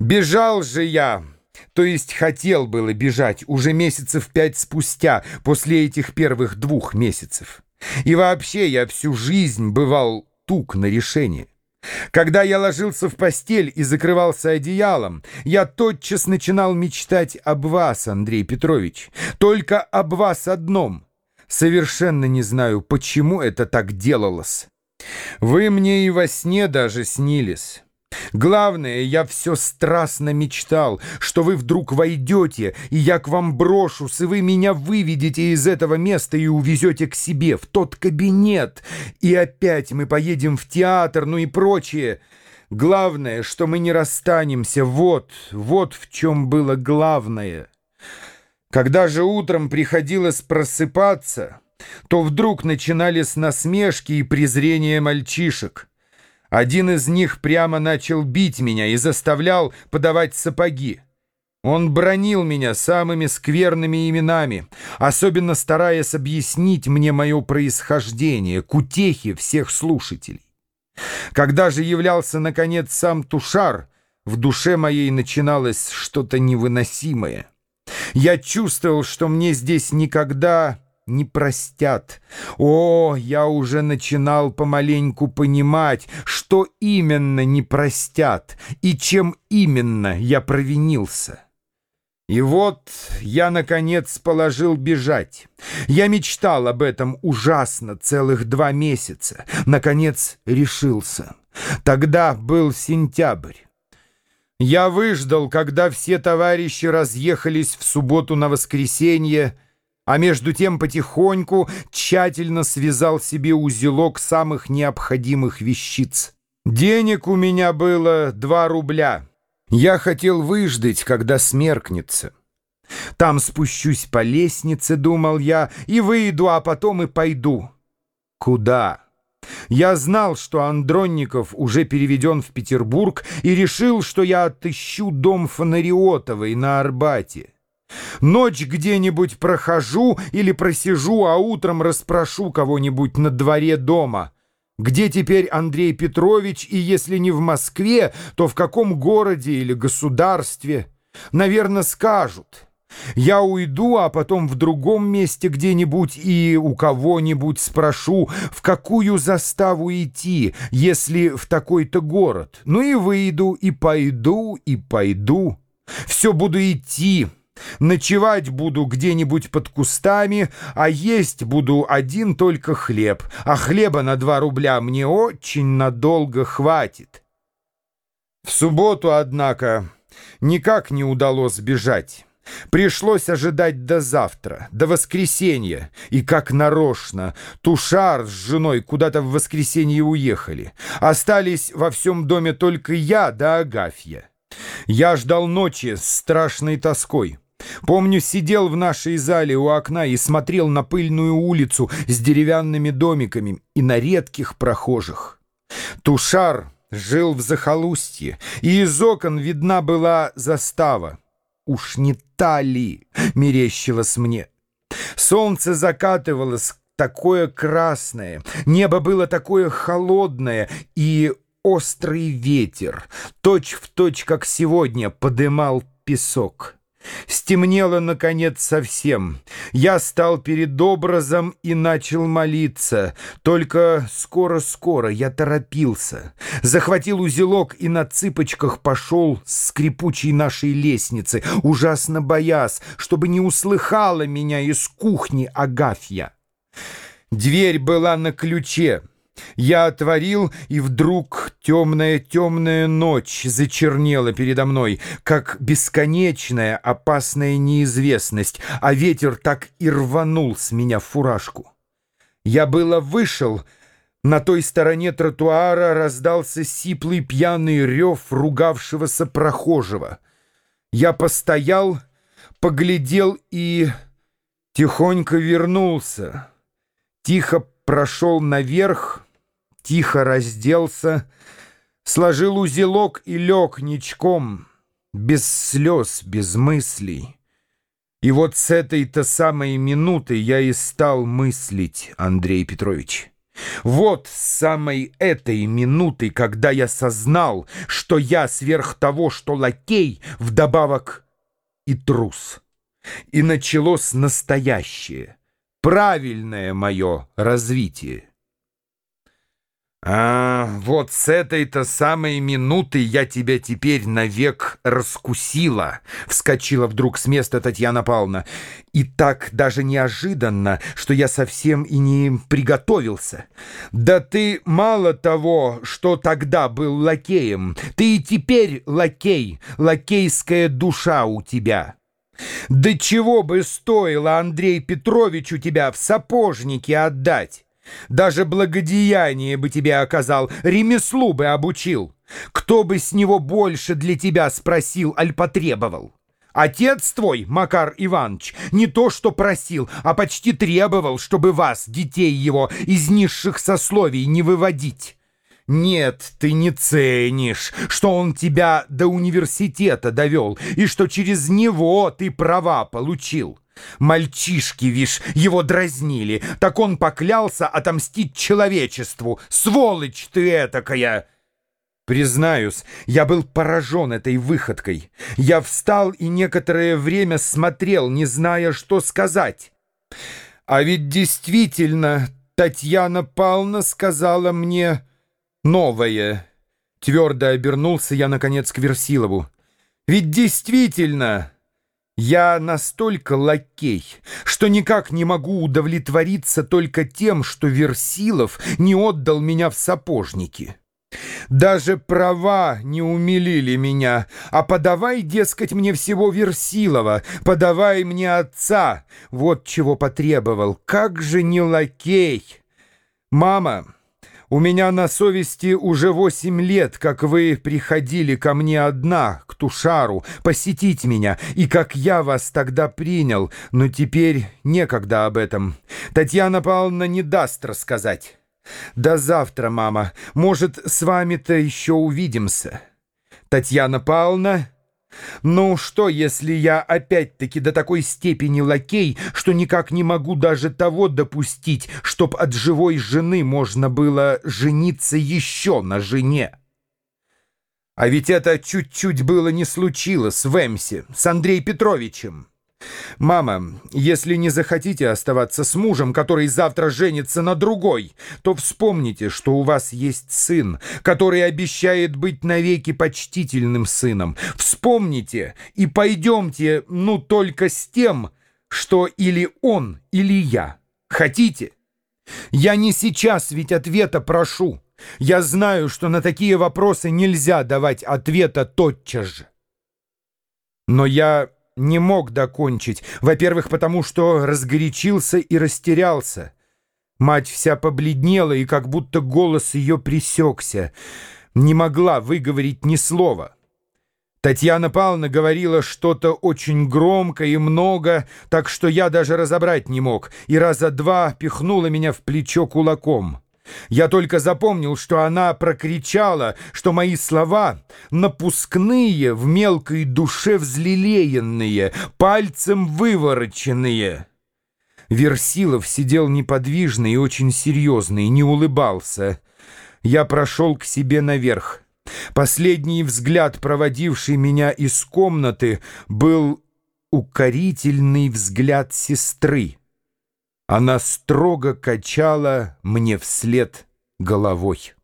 Бежал же я, то есть хотел было бежать уже месяцев пять спустя, после этих первых двух месяцев. И вообще я всю жизнь бывал тук на решение. Когда я ложился в постель и закрывался одеялом, я тотчас начинал мечтать об вас, Андрей Петрович, только об вас одном. Совершенно не знаю, почему это так делалось. Вы мне и во сне даже снились». Главное, я все страстно мечтал, что вы вдруг войдете, и я к вам брошусь, и вы меня выведете из этого места и увезете к себе, в тот кабинет, и опять мы поедем в театр, ну и прочее. Главное, что мы не расстанемся, вот, вот в чем было главное. Когда же утром приходилось просыпаться, то вдруг начинались насмешки и презрение мальчишек. Один из них прямо начал бить меня и заставлял подавать сапоги. Он бронил меня самыми скверными именами, особенно стараясь объяснить мне мое происхождение к утехе всех слушателей. Когда же являлся, наконец, сам Тушар, в душе моей начиналось что-то невыносимое. Я чувствовал, что мне здесь никогда не простят. О, я уже начинал помаленьку понимать, что именно не простят и чем именно я провинился. И вот я, наконец, положил бежать. Я мечтал об этом ужасно целых два месяца. Наконец, решился. Тогда был сентябрь. Я выждал, когда все товарищи разъехались в субботу на воскресенье, а между тем потихоньку тщательно связал себе узелок самых необходимых вещиц. Денег у меня было два рубля. Я хотел выждать, когда смеркнется. Там спущусь по лестнице, думал я, и выйду, а потом и пойду. Куда? Я знал, что Андронников уже переведен в Петербург и решил, что я отыщу дом Фонариотовой на Арбате. Ночь где-нибудь прохожу или просижу, а утром расспрошу кого-нибудь на дворе дома. Где теперь Андрей Петрович, и если не в Москве, то в каком городе или государстве? Наверное, скажут. Я уйду, а потом в другом месте где-нибудь и у кого-нибудь спрошу, в какую заставу идти, если в такой-то город. Ну и выйду, и пойду, и пойду. Все буду идти, Ночевать буду где-нибудь под кустами, а есть буду один только хлеб, а хлеба на два рубля мне очень надолго хватит. В субботу, однако, никак не удалось бежать. Пришлось ожидать до завтра, до воскресенья, и как нарочно. Тушар с женой куда-то в воскресенье уехали. Остались во всем доме только я да Агафья. Я ждал ночи с страшной тоской. Помню, сидел в нашей зале у окна и смотрел на пыльную улицу с деревянными домиками и на редких прохожих. Тушар жил в захолустье, и из окон видна была застава. Уж не та ли, мерещилось мне. Солнце закатывалось такое красное, небо было такое холодное, и острый ветер, точь в точь, как сегодня, подымал песок. Стемнело, наконец, совсем. Я стал перед образом и начал молиться. Только скоро-скоро я торопился. Захватил узелок и на цыпочках пошел с скрипучей нашей лестницы, ужасно боясь, чтобы не услыхала меня из кухни Агафья. Дверь была на ключе. Я отворил, и вдруг темная-темная ночь зачернела передо мной, как бесконечная опасная неизвестность, а ветер так и рванул с меня фуражку. Я было вышел, на той стороне тротуара раздался сиплый пьяный рев ругавшегося прохожего. Я постоял, поглядел и тихонько вернулся, тихо прошел наверх, тихо разделся, сложил узелок и лег ничком, без слез, без мыслей. И вот с этой-то самой минуты я и стал мыслить, Андрей Петрович. Вот с самой этой минуты, когда я сознал, что я сверх того, что лакей, вдобавок и трус. И началось настоящее, правильное мое развитие. А, вот с этой-то самой минуты я тебя теперь навек раскусила, вскочила вдруг с места Татьяна Павловна. И так даже неожиданно, что я совсем и не приготовился. Да ты мало того, что тогда был лакеем, ты и теперь лакей, лакейская душа у тебя. Да чего бы стоило Андрей Петровичу тебя в сапожники отдать? Даже благодеяние бы тебе оказал, ремеслу бы обучил. Кто бы с него больше для тебя спросил, аль потребовал? Отец твой, Макар Иванович, не то что просил, а почти требовал, чтобы вас, детей его, из низших сословий не выводить. Нет, ты не ценишь, что он тебя до университета довел, и что через него ты права получил. Мальчишки, вишь, его дразнили, так он поклялся отомстить человечеству. Сволочь ты этакая!» Признаюсь, я был поражен этой выходкой. Я встал и некоторое время смотрел, не зная, что сказать. А ведь действительно Татьяна Павловна сказала мне новое. Твердо обернулся я, наконец, к Версилову. Ведь действительно... Я настолько лакей, что никак не могу удовлетвориться только тем, что Версилов не отдал меня в сапожники. Даже права не умилили меня, а подавай, дескать, мне всего Версилова, подавай мне отца. Вот чего потребовал. Как же не лакей! Мама... У меня на совести уже восемь лет, как вы приходили ко мне одна, к Тушару, посетить меня, и как я вас тогда принял, но теперь некогда об этом. Татьяна Павловна не даст рассказать. До завтра, мама. Может, с вами-то еще увидимся. Татьяна Павловна... Ну что, если я опять-таки до такой степени лакей, что никак не могу даже того допустить, чтоб от живой жены можно было жениться еще на жене? А ведь это чуть-чуть было не случилось в Эмсе с Андреем Петровичем. «Мама, если не захотите оставаться с мужем, который завтра женится на другой, то вспомните, что у вас есть сын, который обещает быть навеки почтительным сыном. Вспомните и пойдемте, ну, только с тем, что или он, или я. Хотите? Я не сейчас ведь ответа прошу. Я знаю, что на такие вопросы нельзя давать ответа тотчас же. Но я не мог докончить. Во-первых, потому что разгорячился и растерялся. Мать вся побледнела, и как будто голос ее пресекся. Не могла выговорить ни слова. Татьяна Павловна говорила что-то очень громко и много, так что я даже разобрать не мог, и раза два пихнула меня в плечо кулаком. Я только запомнил, что она прокричала, что мои слова напускные, в мелкой душе взлелеянные, пальцем вывороченные. Версилов сидел неподвижный и очень серьезный, не улыбался. Я прошел к себе наверх. Последний взгляд, проводивший меня из комнаты, был укорительный взгляд сестры. Она строго качала мне вслед головой.